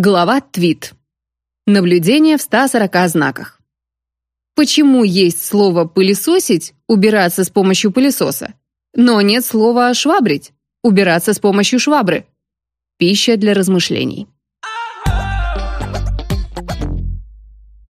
Глава твит. Наблюдение в 140 знаках. Почему есть слово «пылесосить» — убираться с помощью пылесоса, но нет слова «швабрить» — убираться с помощью швабры? Пища для размышлений.